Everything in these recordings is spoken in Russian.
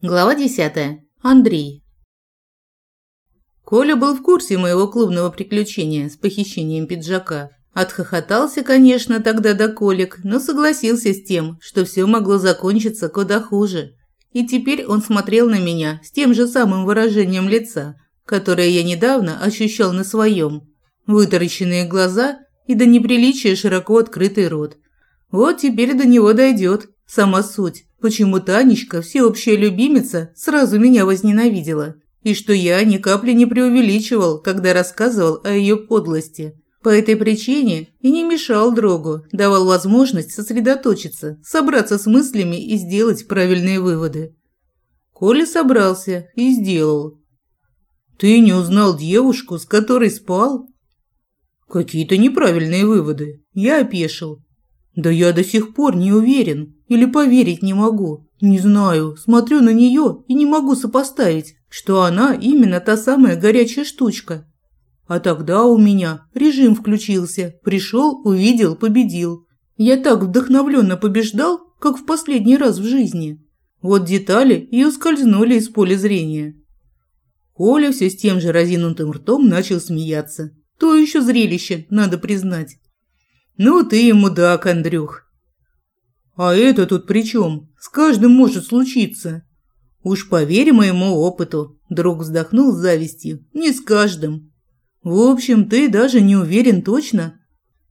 Глава 10. Андрей. Коля был в курсе моего клубного приключения с похищением пиджака. Отхохотался, конечно, тогда до колик, но согласился с тем, что все могло закончиться куда хуже. И теперь он смотрел на меня с тем же самым выражением лица, которое я недавно ощущал на своем. Вытаращенные глаза и до неприличия широко открытый рот. Вот теперь до него дойдет сама суть почему Танечка, всеобщая любимица, сразу меня возненавидела, и что я ни капли не преувеличивал, когда рассказывал о ее подлости. По этой причине и не мешал другу, давал возможность сосредоточиться, собраться с мыслями и сделать правильные выводы. Коля собрался и сделал. «Ты не узнал девушку, с которой спал?» «Какие-то неправильные выводы. Я опешил. Да я до сих пор не уверен или поверить не могу. Не знаю, смотрю на нее и не могу сопоставить, что она именно та самая горячая штучка. А тогда у меня режим включился. Пришел, увидел, победил. Я так вдохновленно побеждал, как в последний раз в жизни. Вот детали и ускользнули из поля зрения. Коля все с тем же разинутым ртом начал смеяться. То еще зрелище, надо признать. «Ну ты и мудак, Андрюх!» «А это тут при чем? С каждым может случиться!» «Уж поверь моему опыту», – друг вздохнул с завистью. «Не с каждым. В общем, ты даже не уверен точно.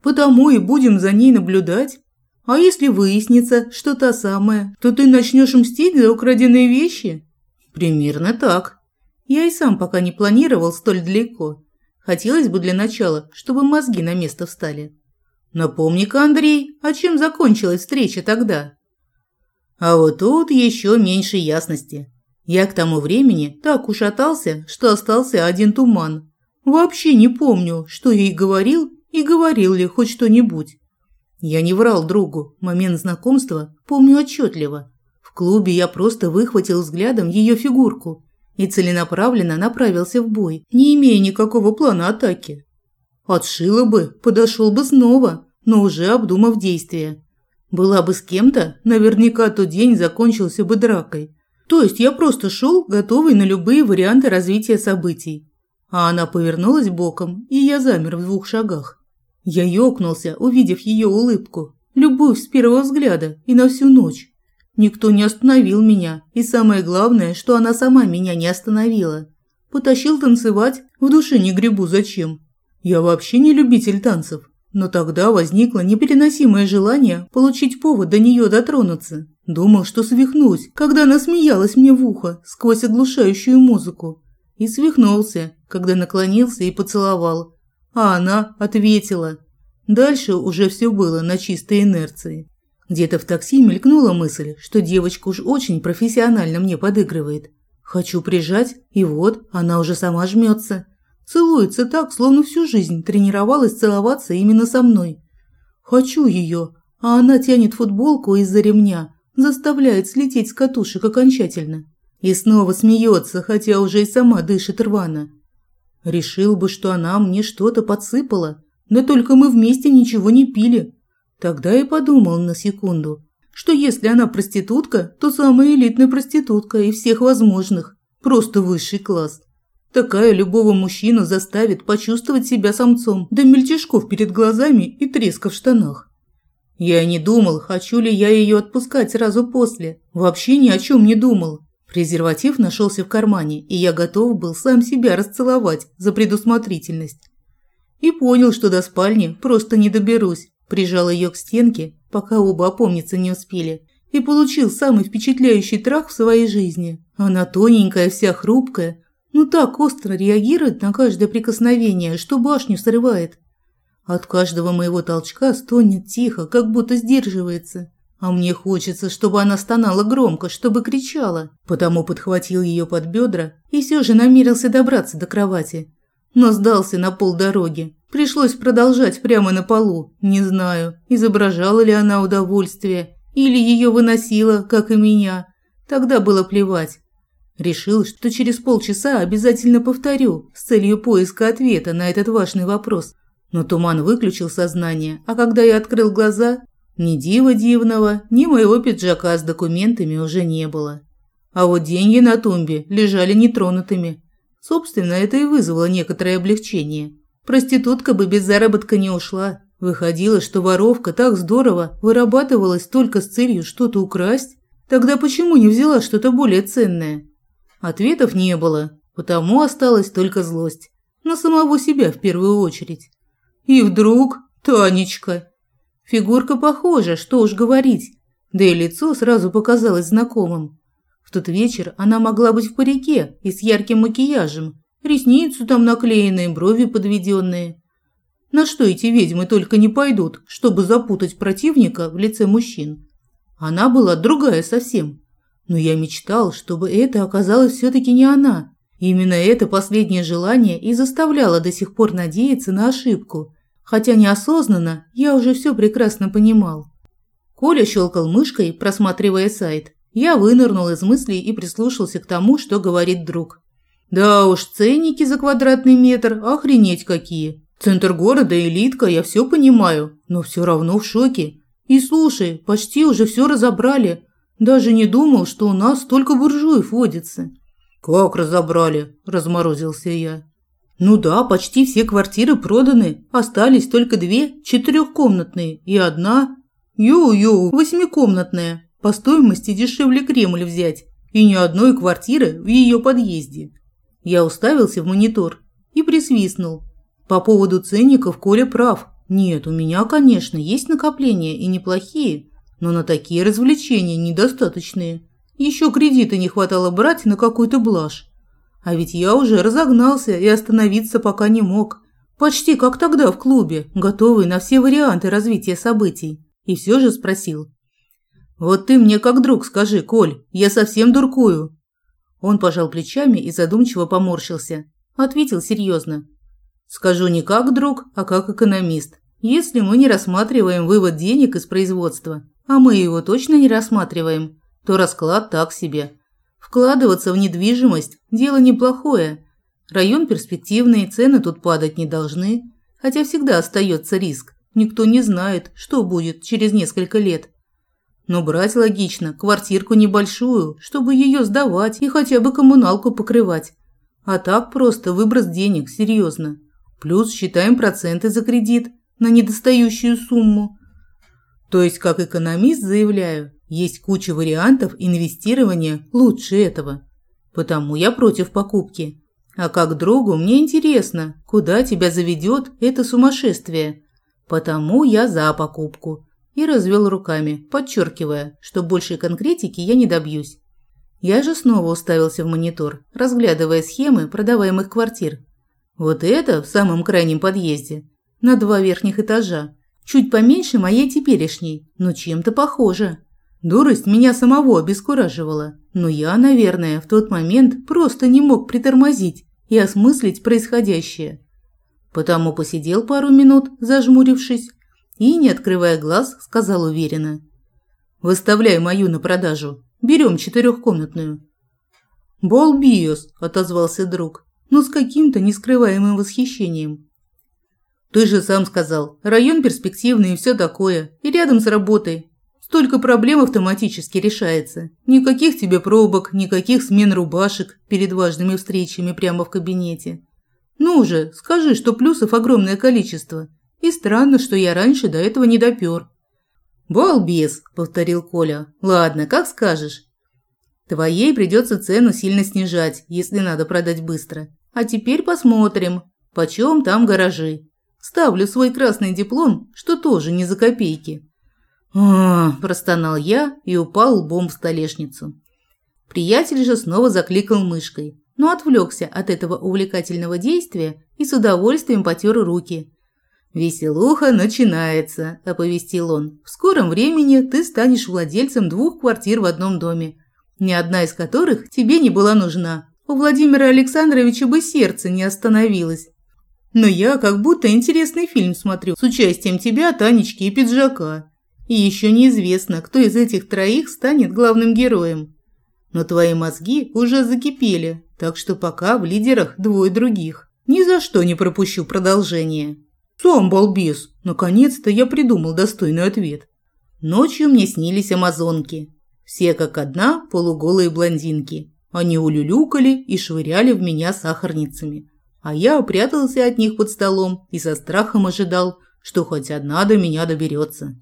Потому и будем за ней наблюдать. А если выяснится, что та самая, то ты начнешь мстить за украденные вещи?» «Примерно так. Я и сам пока не планировал столь далеко. Хотелось бы для начала, чтобы мозги на место встали. Напомни-ка, Андрей, а чем закончилась встреча тогда? А вот тут еще меньше ясности. Я к тому времени так ушатался, что остался один туман. Вообще не помню, что ей говорил и говорил ли хоть что-нибудь. Я не врал другу, момент знакомства помню отчетливо. В клубе я просто выхватил взглядом ее фигурку и целенаправленно направился в бой, не имея никакого плана атаки. Отшила бы, подошел бы снова, но уже обдумав действия. Была бы с кем-то, наверняка тот день закончился бы дракой. То есть я просто шел, готовый на любые варианты развития событий. А она повернулась боком, и я замер в двух шагах. Я ёкнулся, увидев ее улыбку. Любовь с первого взгляда и на всю ночь. Никто не остановил меня, и самое главное, что она сама меня не остановила. Потащил танцевать, в душе не гребу зачем. Я вообще не любитель танцев, но тогда возникло непереносимое желание получить повод до нее дотронуться. Думал, что свихнусь, когда она смеялась мне в ухо сквозь оглушающую музыку. И свихнулся, когда наклонился и поцеловал. А она ответила. Дальше уже все было на чистой инерции. Где-то в такси мелькнула мысль, что девочка уж очень профессионально мне подыгрывает. Хочу прижать, и вот она уже сама жмется. Целуется так, словно всю жизнь тренировалась целоваться именно со мной. Хочу ее, а она тянет футболку из-за ремня, заставляет слететь с катушек окончательно. И снова смеется, хотя уже и сама дышит рвано. Решил бы, что она мне что-то подсыпала, да только мы вместе ничего не пили. Тогда и подумал на секунду, что если она проститутка, то самая элитная проститутка из всех возможных, просто высший класс. Такая любого мужчину заставит почувствовать себя самцом, до мельтешков перед глазами и треска в штанах. Я не думал, хочу ли я ее отпускать сразу после. Вообще ни о чем не думал. Презерватив нашелся в кармане, и я готов был сам себя расцеловать за предусмотрительность. И понял, что до спальни просто не доберусь. Прижал ее к стенке, пока оба опомниться не успели. И получил самый впечатляющий трах в своей жизни. Она тоненькая, вся хрупкая, ну так остро реагирует на каждое прикосновение, что башню срывает. От каждого моего толчка стонет тихо, как будто сдерживается. А мне хочется, чтобы она стонала громко, чтобы кричала. Потому подхватил ее под бедра и все же намерился добраться до кровати. Но сдался на полдороги. Пришлось продолжать прямо на полу. Не знаю, изображала ли она удовольствие или ее выносила, как и меня. Тогда было плевать. Решил, что через полчаса обязательно повторю с целью поиска ответа на этот важный вопрос. Но туман выключил сознание, а когда я открыл глаза, ни дива дивного, ни моего пиджака с документами уже не было. А вот деньги на тумбе лежали нетронутыми. Собственно, это и вызвало некоторое облегчение. Проститутка бы без заработка не ушла. Выходило, что воровка так здорово вырабатывалась только с целью что-то украсть. Тогда почему не взяла что-то более ценное? Ответов не было, потому осталась только злость. На самого себя в первую очередь. И вдруг Танечка. Фигурка похожа, что уж говорить. Да и лицо сразу показалось знакомым. В тот вечер она могла быть в парике и с ярким макияжем, ресницы там наклеенные, брови подведенные. На что эти ведьмы только не пойдут, чтобы запутать противника в лице мужчин? Она была другая совсем. Но я мечтал, чтобы это оказалось все-таки не она. Именно это последнее желание и заставляло до сих пор надеяться на ошибку. Хотя неосознанно я уже все прекрасно понимал. Коля щелкал мышкой, просматривая сайт. Я вынырнул из мыслей и прислушался к тому, что говорит друг. Да уж, ценники за квадратный метр охренеть какие. Центр города, элитка, я все понимаю, но все равно в шоке. И слушай, почти уже все разобрали. Даже не думал, что у нас столько буржуев водится. Как разобрали? разморозился я. Ну да, почти все квартиры проданы, остались только две четырехкомнатные и одна, ю-ю, восьмикомнатная. По стоимости дешевле Кремль взять. И ни одной квартиры в ее подъезде. Я уставился в монитор и присвистнул. По поводу ценников Коля прав. Нет, у меня, конечно, есть накопления и неплохие, но на такие развлечения недостаточные. Еще кредиты не хватало брать на какую-то блажь. А ведь я уже разогнался и остановиться пока не мог. Почти как тогда в клубе, готовый на все варианты развития событий. И все же спросил. «Вот ты мне как друг скажи, Коль, я совсем дуркую». Он пожал плечами и задумчиво поморщился. Ответил серьезно. «Скажу не как друг, а как экономист. Если мы не рассматриваем вывод денег из производства, а мы его точно не рассматриваем, то расклад так себе. Вкладываться в недвижимость – дело неплохое. Район перспективный, цены тут падать не должны, хотя всегда остается риск. Никто не знает, что будет через несколько лет. Но брать логично квартирку небольшую, чтобы ее сдавать и хотя бы коммуналку покрывать. А так просто выброс денег, серьезно. Плюс считаем проценты за кредит на недостающую сумму. То есть, как экономист заявляю, есть куча вариантов инвестирования лучше этого. Потому я против покупки. А как другу мне интересно, куда тебя заведет это сумасшествие. Потому я за покупку и развел руками, подчеркивая, что большей конкретики я не добьюсь. Я же снова уставился в монитор, разглядывая схемы продаваемых квартир. Вот это в самом крайнем подъезде, на два верхних этажа, чуть поменьше моей теперешней, но чем-то похоже. Дурость меня самого обескураживала, но я, наверное, в тот момент просто не мог притормозить и осмыслить происходящее. Потому посидел пару минут, зажмурившись, и, не открывая глаз, сказал уверенно. «Выставляй мою на продажу. Берем четырехкомнатную». «Балбиос», – отозвался друг, но с каким-то нескрываемым восхищением. «Ты же сам сказал, район перспективный и все такое, и рядом с работой. Столько проблем автоматически решается. Никаких тебе пробок, никаких смен рубашек перед важными встречами прямо в кабинете. Ну же, скажи, что плюсов огромное количество. И странно, что я раньше до этого не допер. «Балбес», – повторил Коля. «Ладно, как скажешь. Твоей придется цену сильно снижать, если надо продать быстро. А теперь посмотрим, почем там гаражи. Ставлю свой красный диплом, что тоже не за копейки». «А, простонал я и упал лбом в столешницу. Приятель же снова закликал мышкой, но отвлекся от этого увлекательного действия и с удовольствием потер руки, «Веселуха начинается», – оповестил он. «В скором времени ты станешь владельцем двух квартир в одном доме, ни одна из которых тебе не была нужна. У Владимира Александровича бы сердце не остановилось. Но я как будто интересный фильм смотрю с участием тебя, Танечки и Пиджака. И еще неизвестно, кто из этих троих станет главным героем. Но твои мозги уже закипели, так что пока в лидерах двое других. Ни за что не пропущу продолжение». «Сам балбес! Наконец-то я придумал достойный ответ. Ночью мне снились амазонки. Все как одна полуголые блондинки. Они улюлюкали и швыряли в меня сахарницами. А я прятался от них под столом и со страхом ожидал, что хоть одна до меня доберется.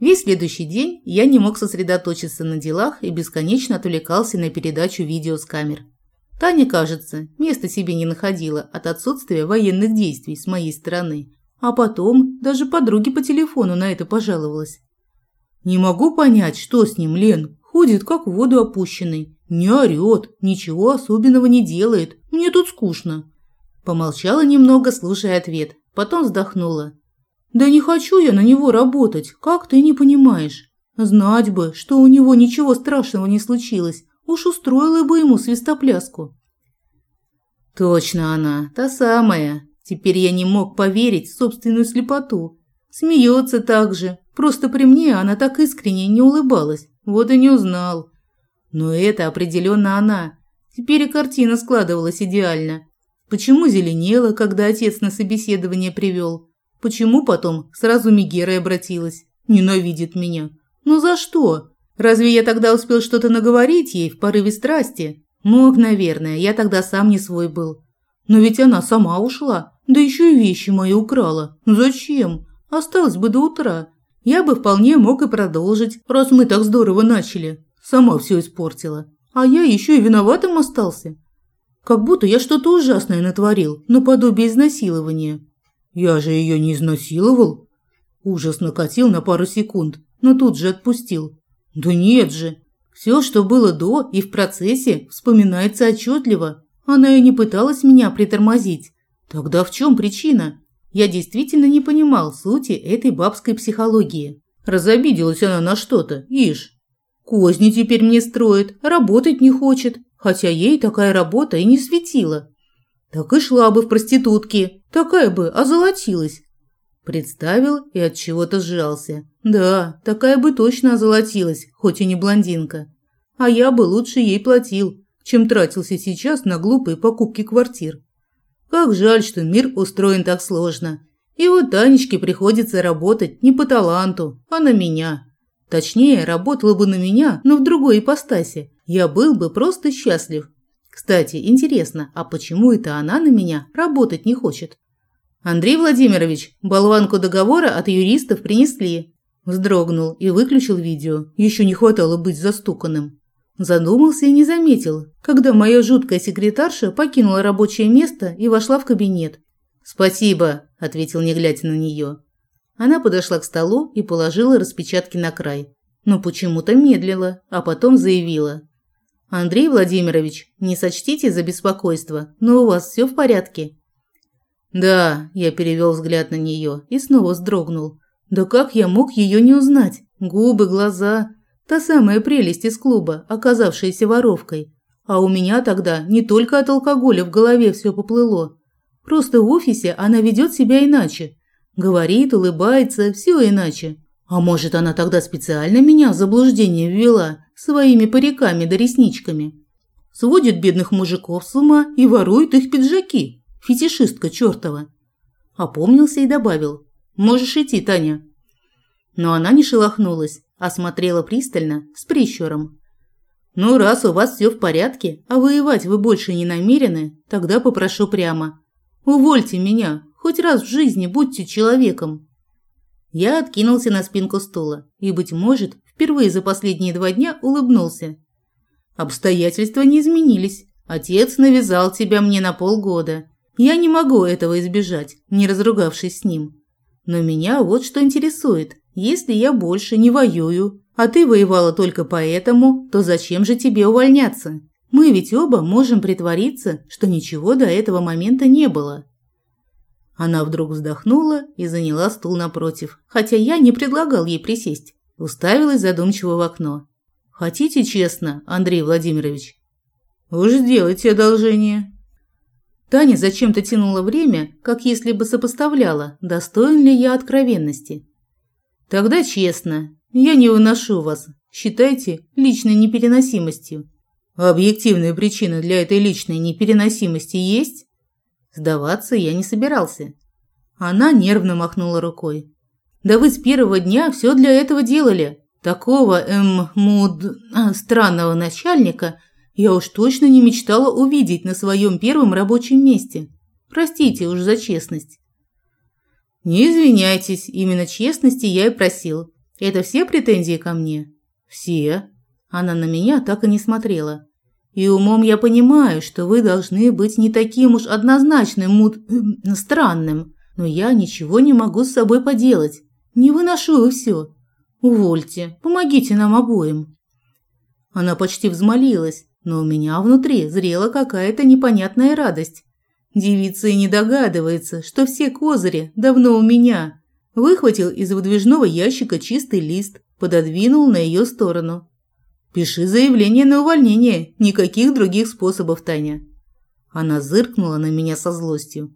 Весь следующий день я не мог сосредоточиться на делах и бесконечно отвлекался на передачу видео с камер. Таня, кажется, места себе не находила от отсутствия военных действий с моей стороны, а потом даже подруге по телефону на это пожаловалась. «Не могу понять, что с ним, Лен. Ходит, как в воду опущенный. Не орёт, ничего особенного не делает. Мне тут скучно». Помолчала немного, слушая ответ, потом вздохнула. Да не хочу я на него работать, как ты не понимаешь. Знать бы, что у него ничего страшного не случилось, уж устроила бы ему свистопляску. Точно она, та самая. Теперь я не мог поверить в собственную слепоту. Смеется так же, просто при мне она так искренне не улыбалась, вот и не узнал. Но это определенно она. Теперь и картина складывалась идеально. Почему зеленела, когда отец на собеседование привел? Почему потом сразу Мегерой обратилась? Ненавидит меня. Ну за что? Разве я тогда успел что-то наговорить ей в порыве страсти? Мог, наверное, я тогда сам не свой был. Но ведь она сама ушла, да еще и вещи мои украла. Зачем? Осталось бы до утра. Я бы вполне мог и продолжить, раз мы так здорово начали. Сама все испортила. А я еще и виноватым остался. Как будто я что-то ужасное натворил, наподобие изнасилования. Я же ее не изнасиловал. Ужас накатил на пару секунд, но тут же отпустил. Да нет же. Все, что было до и в процессе, вспоминается отчетливо. Она и не пыталась меня притормозить. Тогда в чем причина? Я действительно не понимал сути этой бабской психологии. Разобиделась она на что-то, ишь. Козни теперь мне строит, работать не хочет, хотя ей такая работа и не светила. Так и шла бы в проститутки, Такая бы озолотилась. Представил и от чего-то сжался. Да, такая бы точно озолотилась, хоть и не блондинка. А я бы лучше ей платил, чем тратился сейчас на глупые покупки квартир. Как жаль, что мир устроен так сложно. И вот Танечке приходится работать не по таланту, а на меня. Точнее, работала бы на меня, но в другой ипостаси. Я был бы просто счастлив. Кстати, интересно, а почему это она на меня работать не хочет? Андрей Владимирович, болванку договора от юристов принесли. Вздрогнул и выключил видео. Еще не хватало быть застуканным. Задумался и не заметил, когда моя жуткая секретарша покинула рабочее место и вошла в кабинет. «Спасибо», – ответил, не глядя на нее. Она подошла к столу и положила распечатки на край. Но почему-то медлила, а потом заявила. «Андрей Владимирович, не сочтите за беспокойство, но у вас все в порядке?» «Да», – я перевел взгляд на нее и снова вздрогнул. «Да как я мог ее не узнать? Губы, глаза. Та самая прелесть из клуба, оказавшаяся воровкой. А у меня тогда не только от алкоголя в голове все поплыло. Просто в офисе она ведет себя иначе. Говорит, улыбается, все иначе. А может, она тогда специально меня в заблуждение ввела своими париками да ресничками? Сводит бедных мужиков с ума и ворует их пиджаки. Фетишистка чертова. Опомнился и добавил. Можешь идти, Таня. Но она не шелохнулась, а смотрела пристально, с прищуром. Ну, раз у вас все в порядке, а воевать вы больше не намерены, тогда попрошу прямо. Увольте меня, хоть раз в жизни будьте человеком. Я откинулся на спинку стула и, быть может, впервые за последние два дня улыбнулся. Обстоятельства не изменились. Отец навязал тебя мне на полгода. Я не могу этого избежать, не разругавшись с ним. Но меня вот что интересует. Если я больше не воюю, а ты воевала только поэтому, то зачем же тебе увольняться? Мы ведь оба можем притвориться, что ничего до этого момента не было. Она вдруг вздохнула и заняла стул напротив, хотя я не предлагал ей присесть. Уставилась задумчиво в окно. Хотите честно, Андрей Владимирович? Уж сделайте одолжение. Таня зачем-то тянула время, как если бы сопоставляла, достоин ли я откровенности. Тогда честно, я не выношу вас. Считайте личной непереносимостью. объективная причина для этой личной непереносимости есть? Сдаваться я не собирался. Она нервно махнула рукой. Да вы с первого дня все для этого делали. Такого, эм, муд... А, странного начальника я уж точно не мечтала увидеть на своем первом рабочем месте. Простите уж за честность. Не извиняйтесь, именно честности я и просил. Это все претензии ко мне? Все. Она на меня так и не смотрела. И умом я понимаю, что вы должны быть не таким уж однозначным, муд... Эм, странным. Но я ничего не могу с собой поделать. Не выношу и все. Увольте, помогите нам обоим. Она почти взмолилась, но у меня внутри зрела какая-то непонятная радость. Девица и не догадывается, что все козыри давно у меня. Выхватил из выдвижного ящика чистый лист, пододвинул на ее сторону. «Пиши заявление на увольнение, никаких других способов, Таня». Она зыркнула на меня со злостью.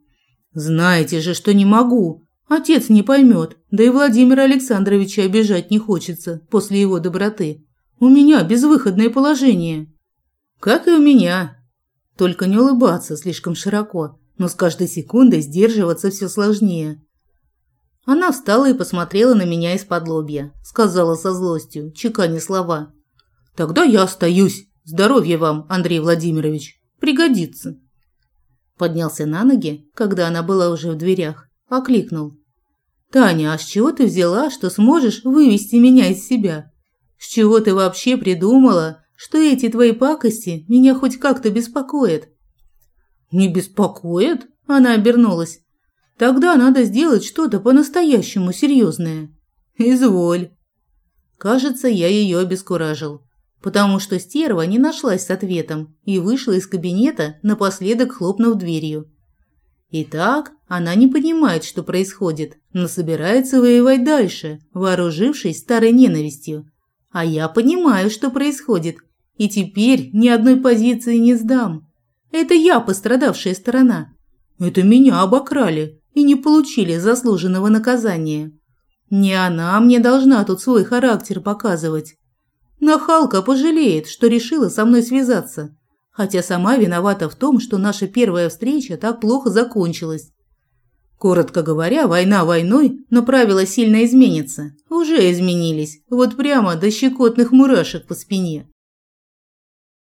«Знаете же, что не могу. Отец не поймет, да и Владимира Александровича обижать не хочется после его доброты. У меня безвыходное положение. Как и у меня. Только не улыбаться слишком широко, но с каждой секундой сдерживаться все сложнее. Она встала и посмотрела на меня из-под лобья, сказала со злостью, чеканя слова. «Тогда я остаюсь. Здоровья вам, Андрей Владимирович. Пригодится». Поднялся на ноги, когда она была уже в дверях окликнул. «Таня, а с чего ты взяла, что сможешь вывести меня из себя? С чего ты вообще придумала, что эти твои пакости меня хоть как-то беспокоят?» «Не беспокоят?» – она обернулась. «Тогда надо сделать что-то по-настоящему серьезное». «Изволь». Кажется, я ее обескуражил, потому что стерва не нашлась с ответом и вышла из кабинета, напоследок хлопнув дверью. Итак, она не понимает, что происходит, но собирается воевать дальше, вооружившись старой ненавистью. А я понимаю, что происходит, и теперь ни одной позиции не сдам. Это я пострадавшая сторона. Это меня обокрали и не получили заслуженного наказания. Не она мне должна тут свой характер показывать. Нахалка пожалеет, что решила со мной связаться хотя сама виновата в том, что наша первая встреча так плохо закончилась. Коротко говоря, война войной, но правила сильно изменятся. Уже изменились, вот прямо до щекотных мурашек по спине.